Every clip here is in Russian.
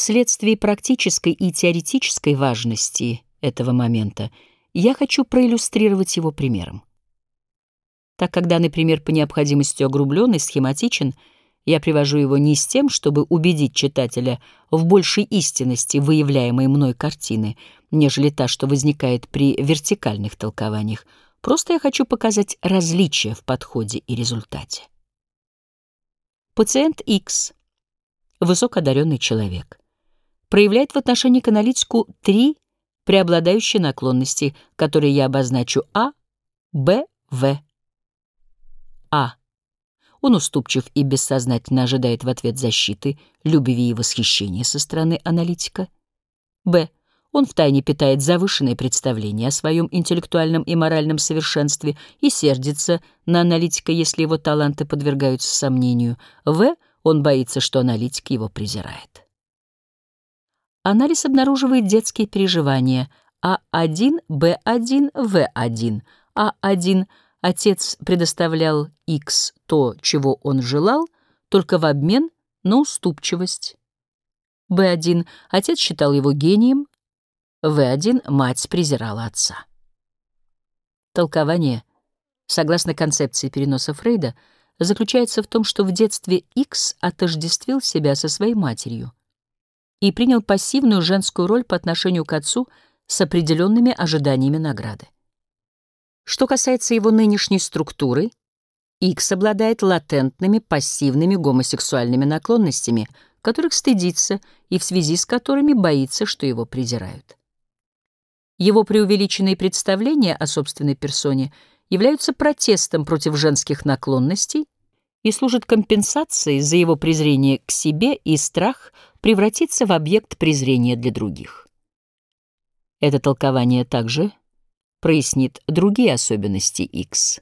Вследствие практической и теоретической важности этого момента я хочу проиллюстрировать его примером. Так, когда, например, по необходимости огрублен и схематичен, я привожу его не с тем, чтобы убедить читателя в большей истинности выявляемой мной картины, нежели та, что возникает при вертикальных толкованиях. Просто я хочу показать различия в подходе и результате. Пациент X, высокодаренный человек, проявляет в отношении к аналитику три преобладающие наклонности, которые я обозначу А, Б, В. А. Он уступчив и бессознательно ожидает в ответ защиты, любви и восхищения со стороны аналитика. Б. Он втайне питает завышенные представления о своем интеллектуальном и моральном совершенстве и сердится на аналитика, если его таланты подвергаются сомнению. В. Он боится, что аналитик его презирает. Анализ обнаруживает детские переживания А1, Б1, В1. А1 отец предоставлял X то, чего он желал, только в обмен на уступчивость. Б1 отец считал его гением, В1 мать презирала отца. Толкование, согласно концепции переноса Фрейда, заключается в том, что в детстве X отождествил себя со своей матерью и принял пассивную женскую роль по отношению к отцу с определенными ожиданиями награды. Что касается его нынешней структуры, X обладает латентными пассивными гомосексуальными наклонностями, которых стыдится и в связи с которыми боится, что его презирают. Его преувеличенные представления о собственной персоне являются протестом против женских наклонностей и служат компенсацией за его презрение к себе и страх превратиться в объект презрения для других. Это толкование также прояснит другие особенности X.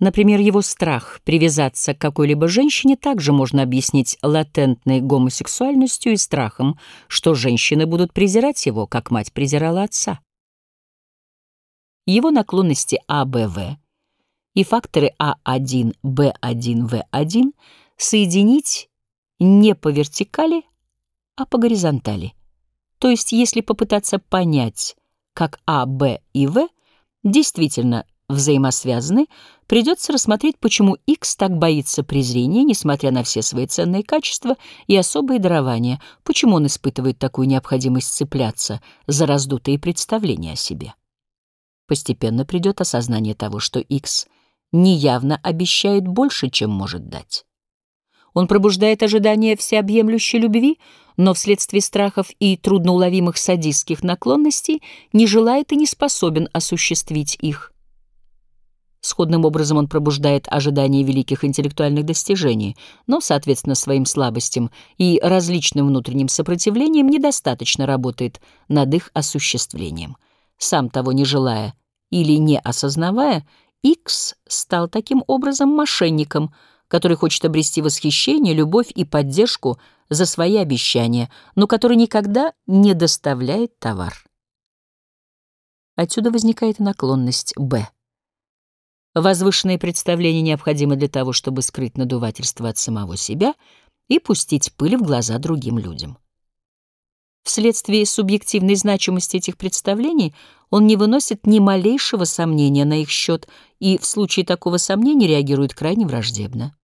Например, его страх привязаться к какой-либо женщине также можно объяснить латентной гомосексуальностью и страхом, что женщины будут презирать его, как мать презирала отца. Его наклонности АБВ и факторы А1, Б1, В1 соединить не по вертикали, а по горизонтали. То есть, если попытаться понять, как А, Б и В действительно взаимосвязаны, придется рассмотреть, почему X так боится презрения, несмотря на все свои ценные качества и особые дарования, почему он испытывает такую необходимость цепляться за раздутые представления о себе. Постепенно придет осознание того, что X неявно обещает больше, чем может дать. Он пробуждает ожидание всеобъемлющей любви, но вследствие страхов и трудноуловимых садистских наклонностей не желает и не способен осуществить их. Сходным образом он пробуждает ожидание великих интеллектуальных достижений, но, соответственно, своим слабостям и различным внутренним сопротивлением недостаточно работает над их осуществлением. Сам того не желая или не осознавая, Икс стал таким образом мошенником — который хочет обрести восхищение, любовь и поддержку за свои обещания, но который никогда не доставляет товар. Отсюда возникает наклонность «Б». Возвышенные представления необходимы для того, чтобы скрыть надувательство от самого себя и пустить пыль в глаза другим людям. Вследствие субъективной значимости этих представлений он не выносит ни малейшего сомнения на их счет и в случае такого сомнения реагирует крайне враждебно.